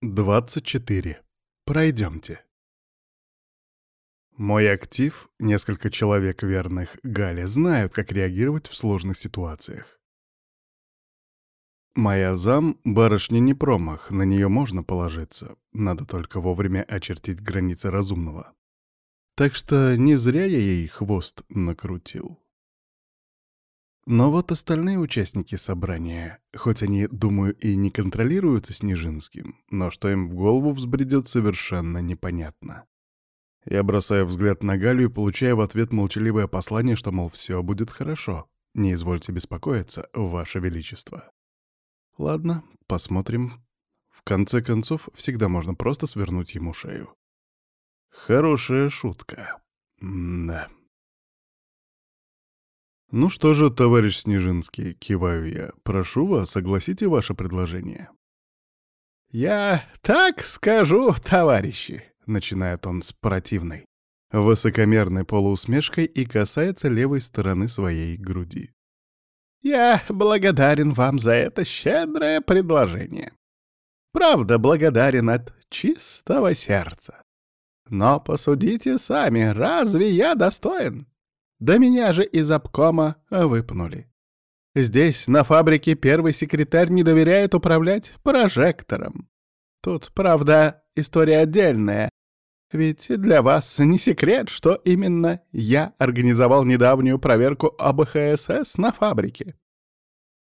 24. Пройдемте. Мой актив, несколько человек верных Гале, знают, как реагировать в сложных ситуациях. Моя зам — барышня не промах, на нее можно положиться. Надо только вовремя очертить границы разумного. Так что не зря я ей хвост накрутил. Но вот остальные участники собрания, хоть они, думаю, и не контролируются Снежинским, но что им в голову взбредет, совершенно непонятно. Я бросаю взгляд на Галю и получаю в ответ молчаливое послание, что, мол, все будет хорошо. Не извольте беспокоиться, Ваше Величество. Ладно, посмотрим. В конце концов, всегда можно просто свернуть ему шею. Хорошая шутка. М да. «Ну что же, товарищ Снежинский, киваю я, прошу вас, согласите ваше предложение». «Я так скажу, товарищи», — начинает он с противной, высокомерной полуусмешкой и касается левой стороны своей груди. «Я благодарен вам за это щедрое предложение. Правда, благодарен от чистого сердца. Но посудите сами, разве я достоин? Да меня же из обкома выпнули. Здесь, на фабрике, первый секретарь не доверяет управлять прожектором. Тут, правда, история отдельная. Ведь для вас не секрет, что именно я организовал недавнюю проверку АБХСС на фабрике.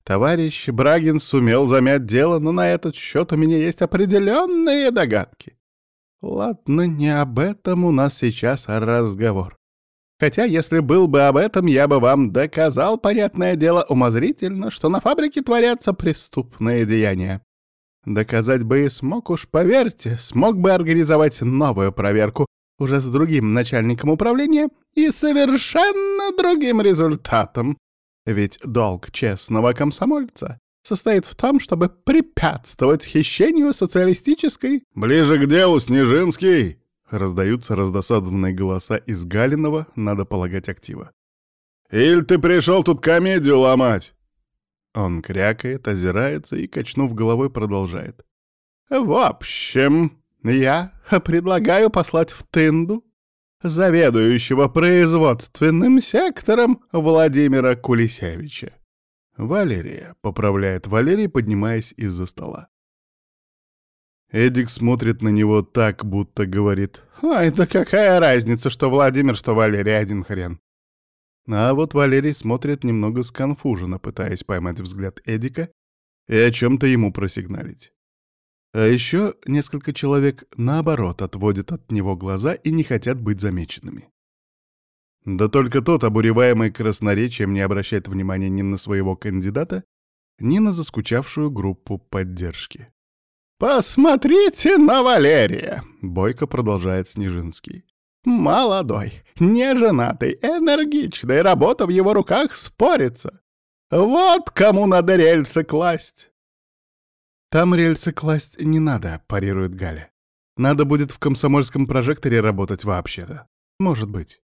Товарищ Брагин сумел замять дело, но на этот счет у меня есть определенные догадки. Ладно, не об этом у нас сейчас разговор. Хотя, если был бы об этом, я бы вам доказал, понятное дело, умозрительно, что на фабрике творятся преступные деяния. Доказать бы и смог уж, поверьте, смог бы организовать новую проверку уже с другим начальником управления и совершенно другим результатом. Ведь долг честного комсомольца состоит в том, чтобы препятствовать хищению социалистической... «Ближе к делу, Снежинский!» Раздаются раздосадованные голоса из Галинова, надо полагать, актива. «Иль ты пришел тут комедию ломать?» Он крякает, озирается и, качнув головой, продолжает. «В общем, я предлагаю послать в Тынду заведующего производственным сектором Владимира Кулисевича». «Валерия», — поправляет Валерий, поднимаясь из-за стола. Эдик смотрит на него так, будто говорит «Ой, да какая разница, что Владимир, что Валерий, один хрен». А вот Валерий смотрит немного сконфуженно, пытаясь поймать взгляд Эдика и о чем-то ему просигналить. А еще несколько человек, наоборот, отводят от него глаза и не хотят быть замеченными. Да только тот, обуреваемый красноречием, не обращает внимания ни на своего кандидата, ни на заскучавшую группу поддержки. «Посмотрите на Валерия!» — бойко продолжает Снежинский. «Молодой, неженатый, энергичный, работа в его руках спорится. Вот кому надо рельсы класть!» «Там рельсы класть не надо», — парирует Галя. «Надо будет в комсомольском прожекторе работать вообще-то. Может быть».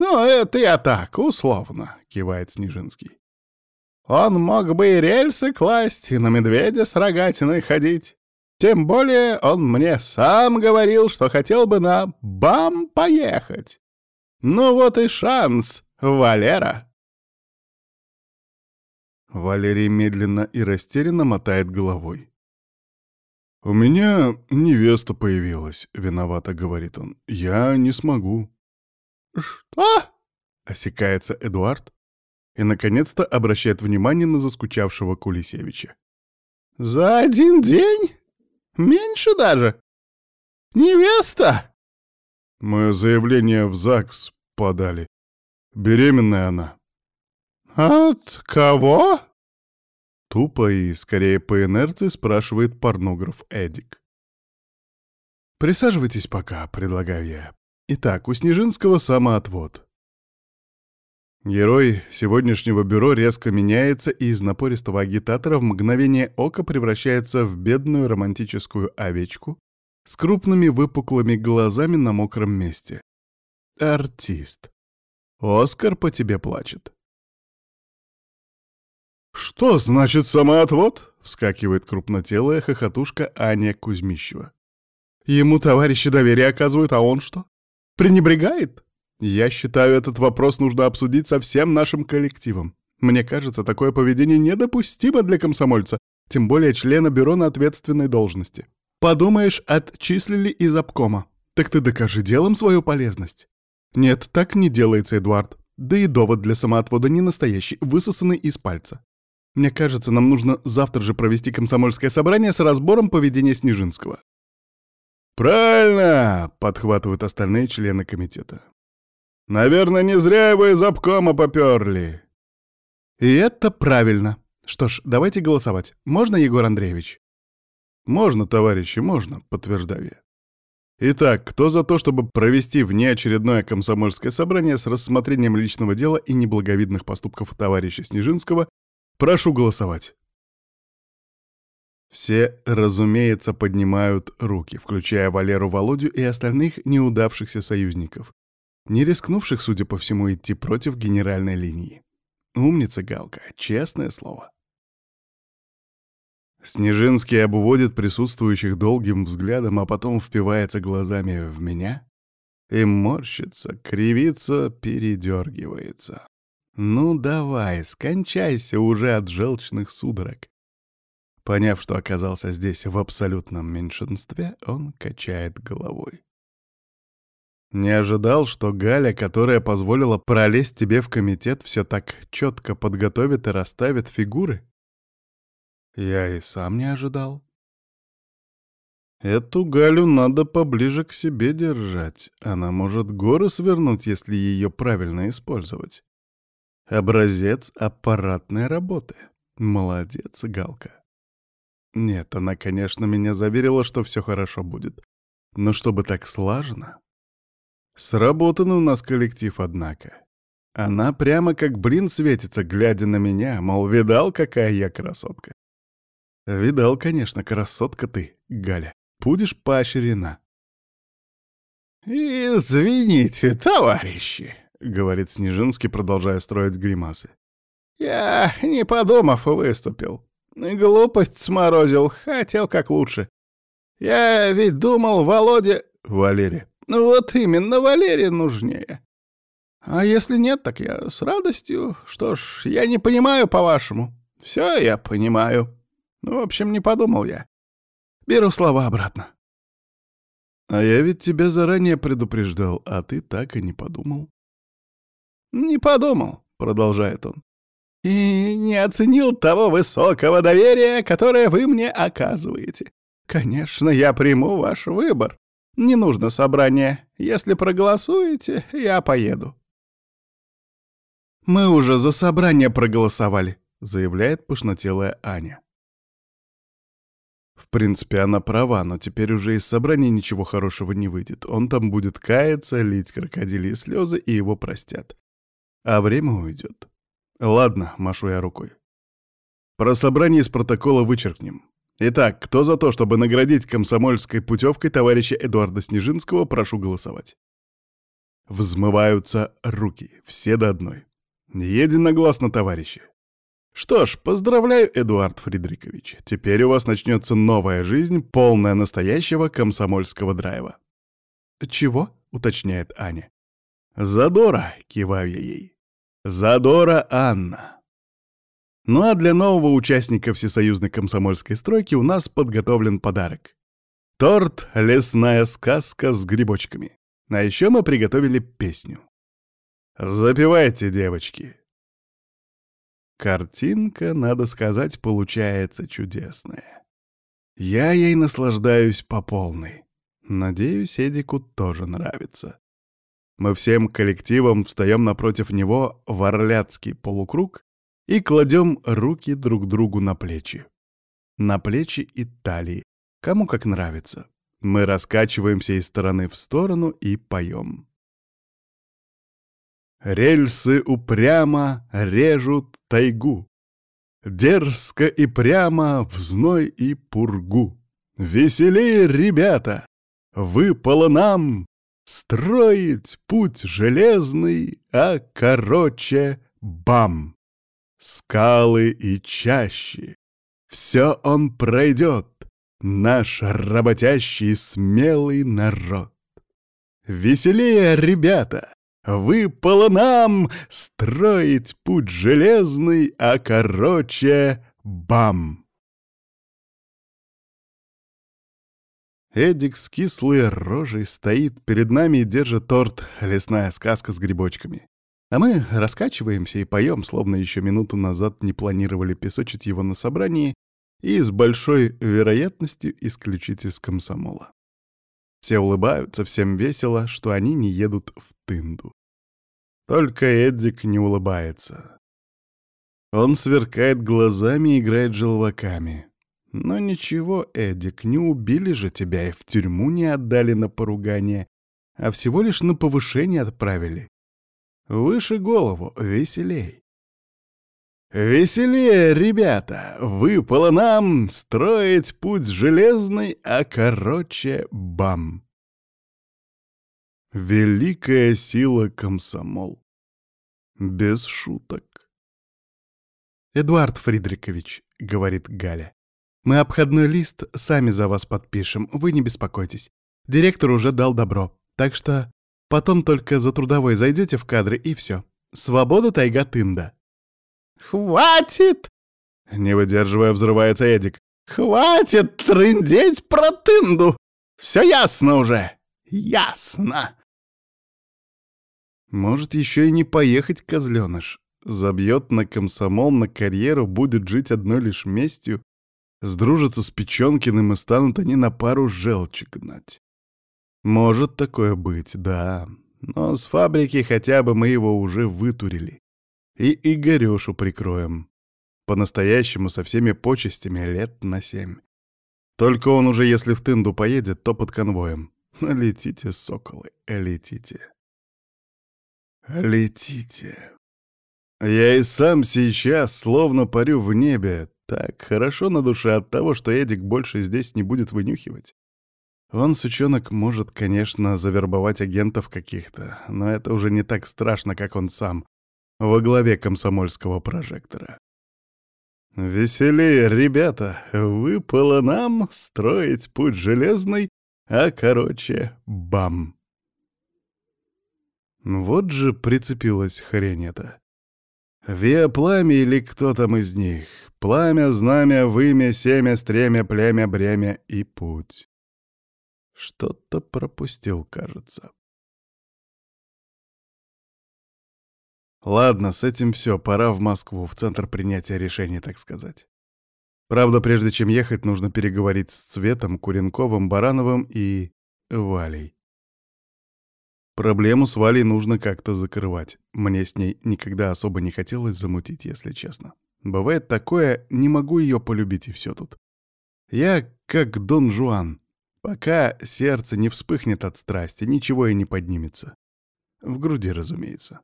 «Ну, это я так, условно», — кивает Снежинский. «Он мог бы и рельсы класть, и на медведя с рогатиной ходить. Тем более он мне сам говорил, что хотел бы на БАМ поехать. Ну вот и шанс, Валера. Валерий медленно и растерянно мотает головой. «У меня невеста появилась», — виновато говорит он. «Я не смогу». «Что?» — осекается Эдуард и, наконец-то, обращает внимание на заскучавшего Кулисевича. «За один день?» Меньше даже. Невеста!» «Мы заявление в ЗАГС подали. Беременная она». «От кого?» Тупо и, скорее по инерции, спрашивает порнограф Эдик. «Присаживайтесь пока», — предлагаю я. Итак, у Снежинского самоотвод. Герой сегодняшнего бюро резко меняется и из напористого агитатора в мгновение ока превращается в бедную романтическую овечку с крупными выпуклыми глазами на мокром месте. Артист. Оскар по тебе плачет. «Что значит самоотвод?» — Вскакивает крупнотелая хохотушка Аня Кузьмищева. Ему товарищи доверие оказывают, а он что? Пренебрегает? Я считаю, этот вопрос нужно обсудить со всем нашим коллективом. Мне кажется, такое поведение недопустимо для комсомольца, тем более члена бюро на ответственной должности. Подумаешь, отчислили из обкома. Так ты докажи делом свою полезность. Нет, так не делается, Эдуард. Да и довод для самоотвода не настоящий, высосанный из пальца. Мне кажется, нам нужно завтра же провести комсомольское собрание с разбором поведения Снежинского. «Правильно!» — подхватывают остальные члены комитета. «Наверное, не зря его из обкома поперли!» «И это правильно. Что ж, давайте голосовать. Можно, Егор Андреевич?» «Можно, товарищи, можно», — подтверждаю я. Итак, кто за то, чтобы провести внеочередное комсомольское собрание с рассмотрением личного дела и неблаговидных поступков товарища Снежинского Прошу голосовать. Все, разумеется, поднимают руки, включая Валеру Володю и остальных неудавшихся союзников, не рискнувших, судя по всему, идти против генеральной линии. Умница Галка, честное слово. Снежинский обводит присутствующих долгим взглядом, а потом впивается глазами в меня и морщится, кривится, передергивается. «Ну давай, скончайся уже от желчных судорог». Поняв, что оказался здесь в абсолютном меньшинстве, он качает головой. Не ожидал, что Галя, которая позволила пролезть тебе в комитет, все так четко подготовит и расставит фигуры? Я и сам не ожидал. Эту Галю надо поближе к себе держать. Она может горы свернуть, если ее правильно использовать. Образец аппаратной работы. Молодец, Галка. Нет, она, конечно, меня заверила, что все хорошо будет. Но чтобы так слажено... Сработанный у нас коллектив, однако. Она прямо как блин светится, глядя на меня, мол, видал, какая я красотка. Видал, конечно, красотка ты, Галя. Будешь поощрена. «Извините, товарищи», — говорит Снежинский, продолжая строить гримасы. «Я, не подумав, выступил. Глупость сморозил, хотел как лучше. Я ведь думал, Володя... Валерий. Ну вот именно, Валерий нужнее. А если нет, так я с радостью. Что ж, я не понимаю, по-вашему. Все я понимаю. Ну, в общем, не подумал я. Беру слова обратно. А я ведь тебя заранее предупреждал, а ты так и не подумал. «Не подумал», — продолжает он, — «и не оценил того высокого доверия, которое вы мне оказываете. Конечно, я приму ваш выбор. Не нужно собрание. Если проголосуете, я поеду». «Мы уже за собрание проголосовали», — заявляет пышнотелая Аня. В принципе, она права, но теперь уже из собрания ничего хорошего не выйдет. Он там будет каяться, лить крокодильи слезы, и его простят. А время уйдет. Ладно, машу я рукой. Про собрание из протокола вычеркнем. Итак, кто за то, чтобы наградить комсомольской путевкой товарища Эдуарда Снежинского, прошу голосовать. Взмываются руки, все до одной. Единогласно, товарищи. Что ж, поздравляю, Эдуард Фридрикович. Теперь у вас начнется новая жизнь, полная настоящего комсомольского драйва. Чего? уточняет Аня. Задора, киваю я ей. Задора Анна. Ну а для нового участника всесоюзной комсомольской стройки у нас подготовлен подарок. Торт «Лесная сказка» с грибочками. А еще мы приготовили песню. Запивайте, девочки. Картинка, надо сказать, получается чудесная. Я ей наслаждаюсь по полной. Надеюсь, Эдику тоже нравится. Мы всем коллективом встаем напротив него в орляцкий полукруг и кладем руки друг другу на плечи. На плечи и талии, кому как нравится. Мы раскачиваемся из стороны в сторону и поем. Рельсы упрямо режут тайгу, Дерзко и прямо в зной и пургу. Веселее, ребята! Выпало нам Строить путь железный, а короче бам. Скалы и чащи, все он пройдет, наш работящий смелый народ. Веселее, ребята, выпало нам строить путь железный, а короче — бам! Эдик с кислой рожей стоит перед нами и держит торт «Лесная сказка с грибочками». А мы раскачиваемся и поем, словно еще минуту назад не планировали песочить его на собрании и с большой вероятностью исключить из комсомола. Все улыбаются, всем весело, что они не едут в Тынду. Только Эдик не улыбается. Он сверкает глазами и играет желваками. Но ничего, Эдик, не убили же тебя и в тюрьму не отдали на поругание, а всего лишь на повышение отправили. Выше голову, веселей. Веселее, ребята, выпало нам строить путь железный, а короче бам. Великая сила комсомол. Без шуток. «Эдуард Фридрикович», — говорит Галя, — «мы обходной лист сами за вас подпишем, вы не беспокойтесь. Директор уже дал добро, так что Потом только за трудовой зайдете в кадры, и все. Свобода, тайга, тында. «Хватит!» Не выдерживая, взрывается Эдик. «Хватит трындеть про тынду! Все ясно уже! Ясно!» Может, еще и не поехать, козленыш. Забьет на комсомол, на карьеру, будет жить одной лишь местью, сдружатся с Печенкиным и станут они на пару желчи гнать. Может такое быть, да. Но с фабрики хотя бы мы его уже вытурили. И Игорёшу прикроем. По-настоящему со всеми почестями лет на семь. Только он уже, если в Тынду поедет, то под конвоем. Летите, соколы, летите. Летите. Я и сам сейчас словно парю в небе. Так хорошо на душе от того, что Эдик больше здесь не будет вынюхивать. Он, сучонок, может, конечно, завербовать агентов каких-то, но это уже не так страшно, как он сам, во главе комсомольского прожектора. Веселее, ребята, выпало нам строить путь железный, а короче, бам. Вот же прицепилась хрень эта. Виа пламя или кто там из них? Пламя, знамя, вымя, семя, стремя, племя, бремя и путь. Что-то пропустил, кажется. Ладно, с этим все, пора в Москву, в центр принятия решений, так сказать. Правда, прежде чем ехать, нужно переговорить с Цветом, Куренковым, Барановым и Валей. Проблему с Валей нужно как-то закрывать. Мне с ней никогда особо не хотелось замутить, если честно. Бывает такое, не могу ее полюбить и все тут. Я как Дон Жуан. Пока сердце не вспыхнет от страсти, ничего и не поднимется. В груди, разумеется.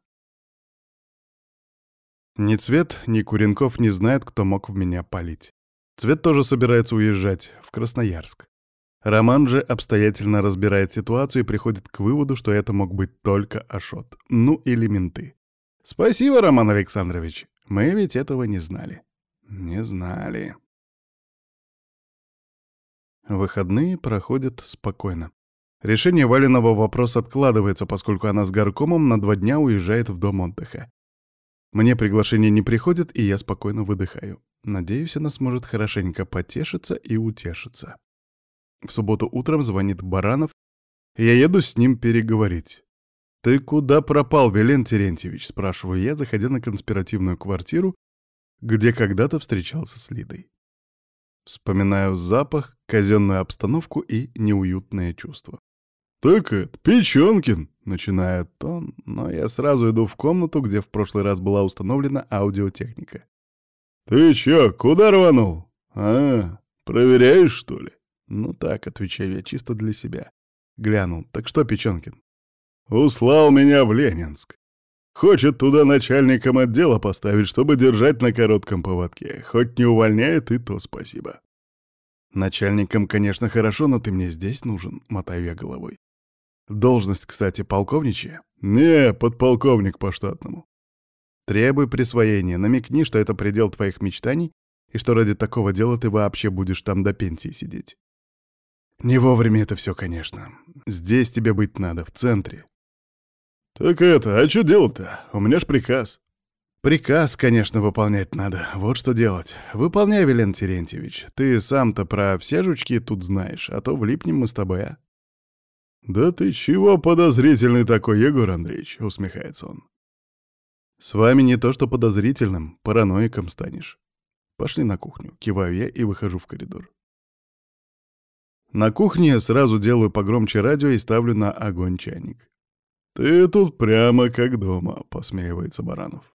Ни Цвет, ни Куренков не знают, кто мог в меня палить. Цвет тоже собирается уезжать в Красноярск. Роман же обстоятельно разбирает ситуацию и приходит к выводу, что это мог быть только Ашот. Ну или менты. Спасибо, Роман Александрович. Мы ведь этого не знали. Не знали. Выходные проходят спокойно. Решение Валиного вопроса откладывается, поскольку она с горкомом на два дня уезжает в дом отдыха. Мне приглашение не приходит, и я спокойно выдыхаю. Надеюсь, она сможет хорошенько потешиться и утешиться. В субботу утром звонит Баранов, я еду с ним переговорить. «Ты куда пропал, Велен Терентьевич?» — спрашиваю я, заходя на конспиративную квартиру, где когда-то встречался с Лидой. Вспоминаю запах, казенную обстановку и неуютное чувство. «Так это, Печенкин!» — начинает он, но я сразу иду в комнату, где в прошлый раз была установлена аудиотехника. «Ты чё, куда рванул? А, проверяешь, что ли?» «Ну так», — отвечаю я чисто для себя. Глянул. «Так что, Печенкин?» «Услал меня в Ленинск. Хочет туда начальником отдела поставить, чтобы держать на коротком поводке. Хоть не увольняет, и то спасибо. Начальником, конечно, хорошо, но ты мне здесь нужен, мотаю я головой. Должность, кстати, полковничья? Не, подполковник по штатному. Требуй присвоения, намекни, что это предел твоих мечтаний, и что ради такого дела ты вообще будешь там до пенсии сидеть. Не вовремя это все, конечно. Здесь тебе быть надо, в центре. Так это, а что делать-то? У меня ж приказ. Приказ, конечно, выполнять надо. Вот что делать. Выполняй, Велен Терентьевич. Ты сам-то про все жучки тут знаешь, а то влипнем мы с тобой, а? «Да ты чего подозрительный такой, Егор Андреевич?» — усмехается он. «С вами не то что подозрительным, параноиком станешь. Пошли на кухню», — киваю я и выхожу в коридор. На кухне сразу делаю погромче радио и ставлю на огонь чайник. «Ты тут прямо как дома», — посмеивается Баранов.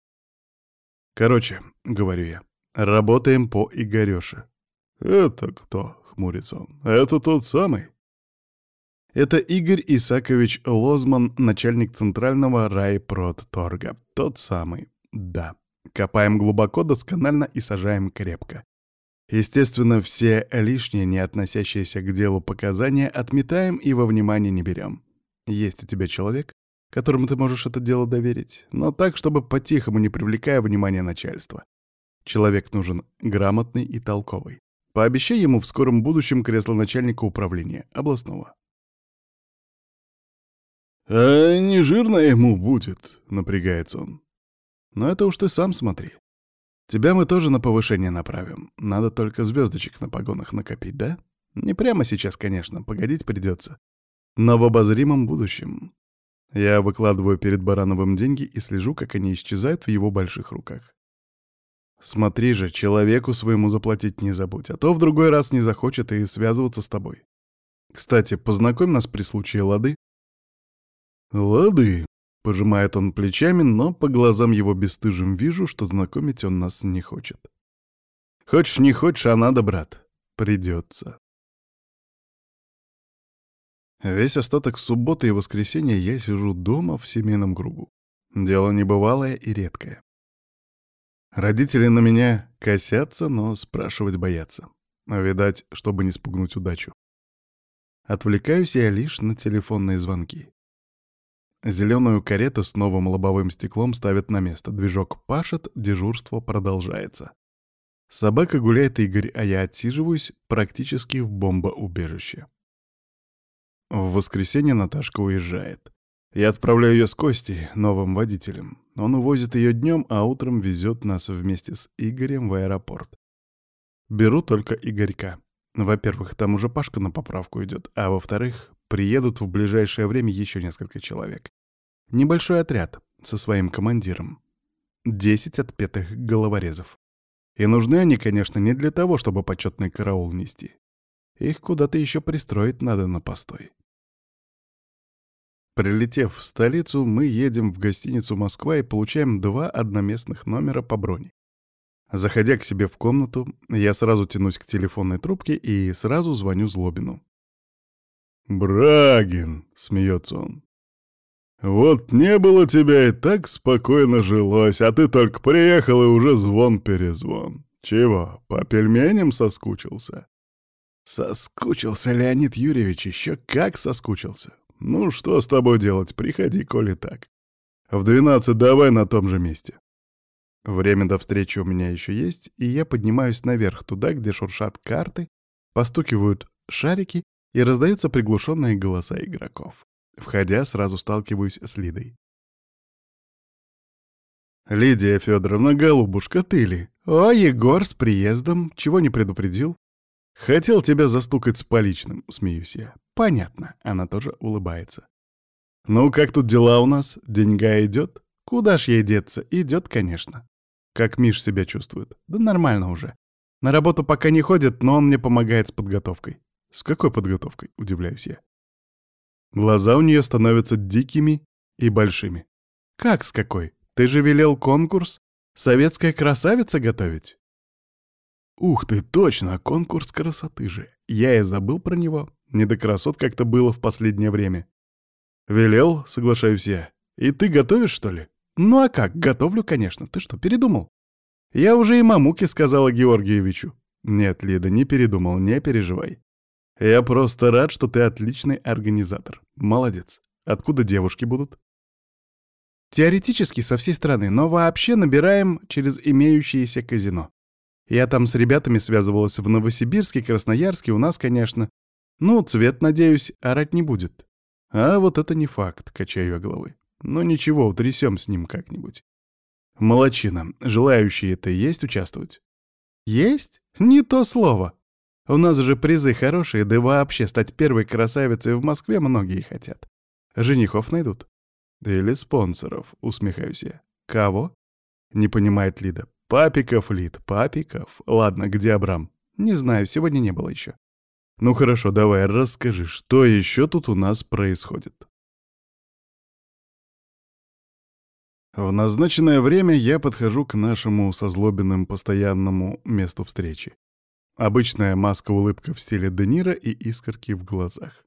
«Короче», — говорю я, — «работаем по Игорёше». «Это кто?» — хмурится он. «Это тот самый?» Это Игорь Исакович Лозман, начальник центрального райпродторга. Тот самый. Да. Копаем глубоко, досконально и сажаем крепко. Естественно, все лишние, не относящиеся к делу показания, отметаем и во внимание не берем. Есть у тебя человек, которому ты можешь это дело доверить, но так, чтобы по-тихому, не привлекая внимания начальства. Человек нужен грамотный и толковый. Пообещай ему в скором будущем кресло начальника управления областного. «А не жирно ему будет», — напрягается он. «Но это уж ты сам смотри. Тебя мы тоже на повышение направим. Надо только звездочек на погонах накопить, да? Не прямо сейчас, конечно, погодить придется. Но в обозримом будущем. Я выкладываю перед Барановым деньги и слежу, как они исчезают в его больших руках. Смотри же, человеку своему заплатить не забудь, а то в другой раз не захочет и связываться с тобой. Кстати, познакомь нас при случае лады. Лады, Пожимает он плечами, но по глазам его бесстыжим вижу, что знакомить он нас не хочет. Хочешь, не хочешь, а надо, брат. Придется. Весь остаток субботы и воскресенья я сижу дома в семейном кругу. Дело небывалое и редкое. Родители на меня косятся, но спрашивать боятся. Видать, чтобы не спугнуть удачу. Отвлекаюсь я лишь на телефонные звонки. Зеленую карету с новым лобовым стеклом ставят на место. Движок пашет, дежурство продолжается. Собака гуляет Игорь, а я отсиживаюсь практически в бомбоубежище. В воскресенье Наташка уезжает. Я отправляю ее с Костей, новым водителем. Он увозит ее днем, а утром везет нас вместе с Игорем в аэропорт. Беру только Игорька. Во-первых, там уже Пашка на поправку идет, а во-вторых, приедут в ближайшее время еще несколько человек. Небольшой отряд со своим командиром. Десять отпетых головорезов. И нужны они, конечно, не для того, чтобы почетный караул нести. Их куда-то еще пристроить надо на постой. Прилетев в столицу, мы едем в гостиницу «Москва» и получаем два одноместных номера по броне. Заходя к себе в комнату, я сразу тянусь к телефонной трубке и сразу звоню Злобину. «Брагин!» — смеется он. «Вот не было тебя и так спокойно жилось, а ты только приехал и уже звон-перезвон. Чего, по пельменям соскучился?» «Соскучился, Леонид Юрьевич, еще как соскучился. Ну, что с тобой делать, приходи, коли так. В двенадцать давай на том же месте». Время до встречи у меня еще есть, и я поднимаюсь наверх, туда, где шуршат карты, постукивают шарики и раздаются приглушенные голоса игроков. Входя, сразу сталкиваюсь с Лидой. «Лидия Федоровна, голубушка, ты ли? О, Егор, с приездом, чего не предупредил?» «Хотел тебя застукать с поличным», — смеюсь я. «Понятно», — она тоже улыбается. «Ну, как тут дела у нас? Деньга идет? Куда ж ей деться? Идет, конечно». «Как Миш себя чувствует?» «Да нормально уже. На работу пока не ходит, но он мне помогает с подготовкой». «С какой подготовкой?» — удивляюсь я. Глаза у нее становятся дикими и большими. «Как с какой? Ты же велел конкурс? Советская красавица готовить?» «Ух ты, точно, конкурс красоты же. Я и забыл про него. Не до красот как-то было в последнее время». «Велел, соглашаюсь я. И ты готовишь, что ли?» «Ну а как, готовлю, конечно. Ты что, передумал?» «Я уже и мамуке сказала Георгиевичу». «Нет, Лида, не передумал, не переживай. Я просто рад, что ты отличный организатор. Молодец. Откуда девушки будут? Теоретически со всей страны, но вообще набираем через имеющиеся казино. Я там с ребятами связывалась в Новосибирске, Красноярске, у нас, конечно. Ну, цвет, надеюсь, орать не будет. А вот это не факт, качаю я головой. Но ничего, утрясем с ним как-нибудь. Молодчина. Желающие-то есть участвовать? Есть? Не то слово. У нас же призы хорошие, да вообще стать первой красавицей в Москве многие хотят. Женихов найдут. Или спонсоров, усмехаюсь я. Кого? Не понимает Лида. Папиков, Лид, папиков. Ладно, где Абрам? Не знаю, сегодня не было еще. Ну хорошо, давай, расскажи, что еще тут у нас происходит? В назначенное время я подхожу к нашему со Злобиным постоянному месту встречи. Обычная маска-улыбка в стиле Де Ниро и искорки в глазах.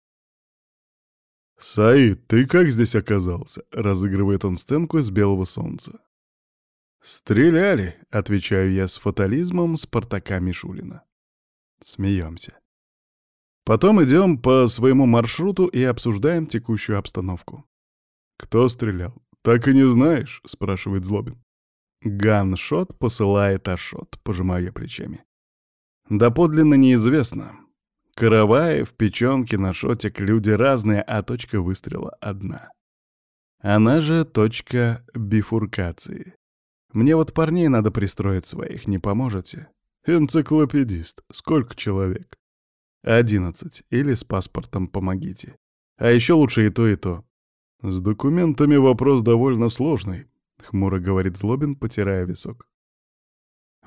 «Саид, ты как здесь оказался?» — разыгрывает он сценку из «Белого солнца». «Стреляли», — отвечаю я с фатализмом Спартака Мишулина. Смеемся. Потом идем по своему маршруту и обсуждаем текущую обстановку. «Кто стрелял? Так и не знаешь?» — спрашивает Злобин. «Ганшот посылает Ашот», — пожимаю я плечами. «Доподлинно неизвестно. Караваев, Печенкин, Ашотик — люди разные, а точка выстрела одна. Она же точка бифуркации. Мне вот парней надо пристроить своих, не поможете?» «Энциклопедист. Сколько человек?» «Одиннадцать. Или с паспортом помогите. А еще лучше и то, и то». «С документами вопрос довольно сложный», — хмуро говорит Злобин, потирая висок.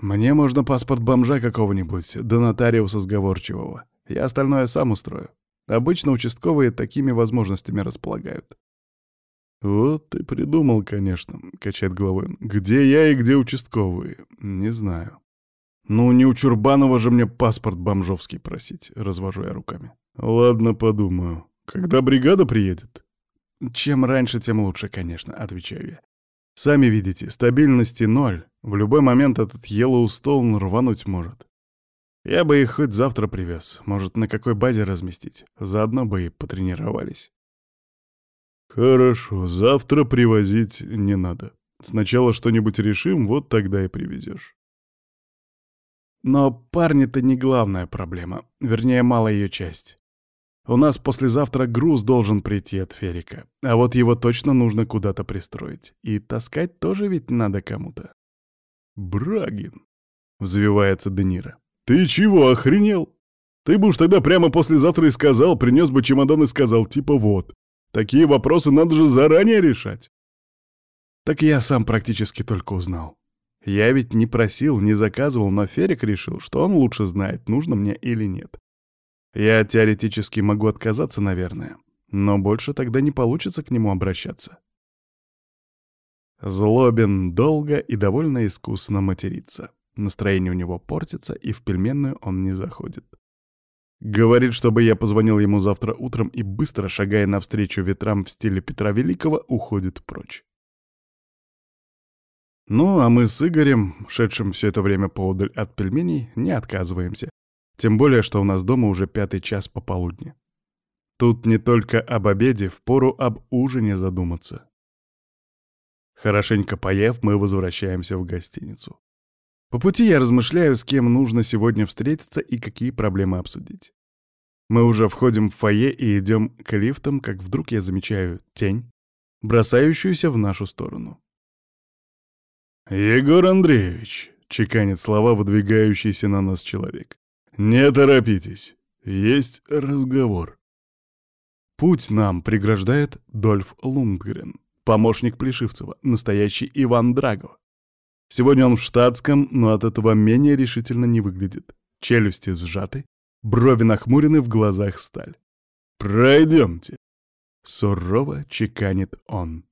«Мне можно паспорт бомжа какого-нибудь, до нотариуса сговорчивого. Я остальное сам устрою. Обычно участковые такими возможностями располагают». «Вот ты придумал, конечно», — качает головой. «Где я и где участковые? Не знаю». «Ну, не у Чурбанова же мне паспорт бомжовский просить», — развожу я руками. «Ладно, подумаю. Когда бригада приедет?» «Чем раньше, тем лучше, конечно», — отвечаю я. «Сами видите, стабильности ноль. В любой момент этот Йеллоустон рвануть может. Я бы их хоть завтра привез. Может, на какой базе разместить. Заодно бы и потренировались». «Хорошо, завтра привозить не надо. Сначала что-нибудь решим, вот тогда и привезешь. Но парни-то не главная проблема, вернее, малая ее часть. У нас послезавтра груз должен прийти от Ферика, а вот его точно нужно куда-то пристроить. И таскать тоже ведь надо кому-то. «Брагин», — взвивается Денира, — «ты чего, охренел? Ты бы уж тогда прямо послезавтра и сказал, принес бы чемодан и сказал, типа вот, такие вопросы надо же заранее решать». Так я сам практически только узнал. Я ведь не просил, не заказывал, но Ферик решил, что он лучше знает, нужно мне или нет. Я теоретически могу отказаться, наверное, но больше тогда не получится к нему обращаться. Злобин долго и довольно искусно матерится. Настроение у него портится, и в пельменную он не заходит. Говорит, чтобы я позвонил ему завтра утром и быстро, шагая навстречу ветрам в стиле Петра Великого, уходит прочь. Ну, а мы с Игорем, шедшим все это время поодаль от пельменей, не отказываемся. Тем более, что у нас дома уже пятый час пополудни. Тут не только об обеде, впору об ужине задуматься. Хорошенько поев, мы возвращаемся в гостиницу. По пути я размышляю, с кем нужно сегодня встретиться и какие проблемы обсудить. Мы уже входим в фойе и идем к лифтам, как вдруг я замечаю тень, бросающуюся в нашу сторону. «Егор Андреевич», — чеканит слова выдвигающийся на нас человек, — «не торопитесь, есть разговор». Путь нам преграждает Дольф Лундгрен, помощник Плешивцева, настоящий Иван Драго. Сегодня он в штатском, но от этого менее решительно не выглядит. Челюсти сжаты, брови нахмурены, в глазах сталь. «Пройдемте», — сурово чеканит он.